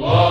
Allah.